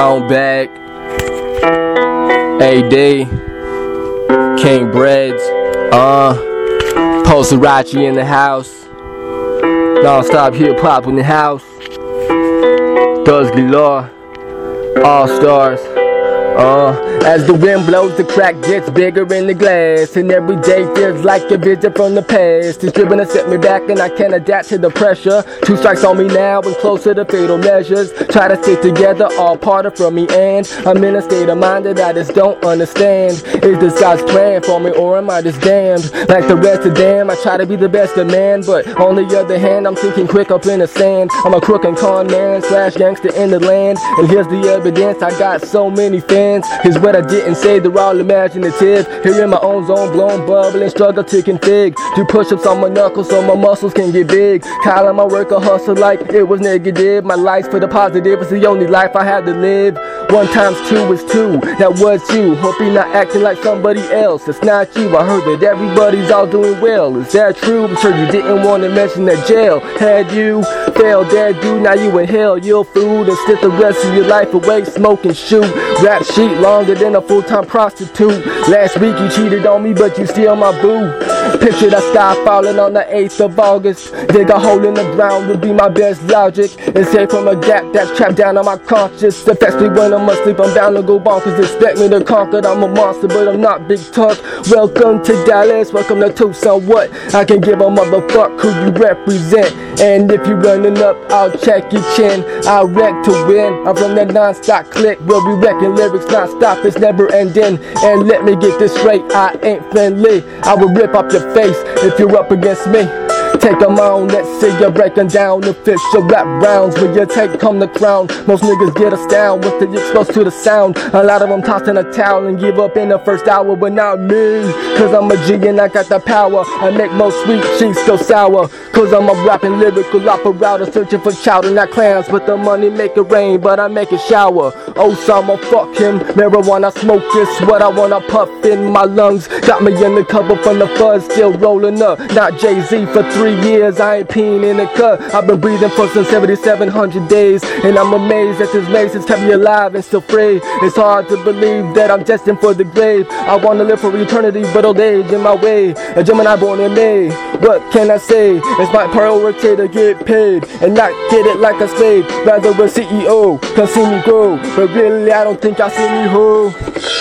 Long Bag, AD, King Breads, uh, Posterachi in the house, Non-stop hip hop in the house, Dusty Galore, All Stars. Uh, as the wind blows, the crack gets bigger in the glass, and every day feels like a visit from the past. It's driven to set me back, and I can't adapt to the pressure. Two strikes on me now, and closer to fatal measures. Try to stick together, all parted from me, and I'm in a state of mind that I just don't understand. Is this God's plan for me, or am I just damned? Like the rest of them, I try to be the best of man, but on the other hand, I'm thinking quick up in the sand. I'm a crook and con man, slash gangster in the land, and here's the evidence. I got so many fans. Is what I didn't say, they're all imaginative. Here in my own zone, blown, bubbling, struggle to config. Do push ups on my knuckles so my muscles can get big. Calling my work a hustle like it was negative. My life's for the positive, it's the only life I had to live. One times two is two, that was you. Hope you're not acting like somebody else. It's not you. I heard that everybody's all doing well. Is that true? I'm sure you didn't want to mention that jail. Had you failed that dude, now you in hell. You're food and sit the rest of your life away, smoking, shoot. Rap sheet longer than a full-time prostitute. Last week you cheated on me, but you still my boo. Picture the sky falling on the 8th of August. Dig a hole in the ground would be my best logic. Escape from a gap that's trapped down on my conscience. Especially when I'm asleep, I'm bound to go bonkers. Expect me to conquer, I'm a monster, but I'm not big talk. Welcome to Dallas, welcome to Tucson. What? I can give a motherfucker who you represent. And if you running up, I'll check your chin. I'll wreck to win. I'm from that non-stop click. We'll be wrecking lyrics non-stop, it's never ending. And let me get this straight, I ain't friendly. I will rip up your face if you're up against me. Take them on, let's see you breaking down official rap rounds. When you take come the crown, most niggas get us down with the exposed to the sound. A lot of them tossing a towel and give up in the first hour, but not me. Cause I'm a G and I got the power. I make most sweet cheese go sour. Cause I'm a rapping lyrical operator, searching for chowder, not clams. But the money make it rain, but I make it shower. Oh, Osama, fuck him. Marijuana smoke is what I wanna puff in my lungs. Got me in the cover from the fuzz, still rolling up. Not Jay Z for three years, I ain't peeing in the cut. I've been breathing for some 7,700 days. And I'm amazed that this maze has kept me alive and still free. It's hard to believe that I'm destined for the grave. I wanna live for eternity, but old age in my way. A Gemini born in May. What can I say? It's my priority to get paid and not get it like a slave. Rather a CEO, can see me grow. But really, I don't think I see me whole.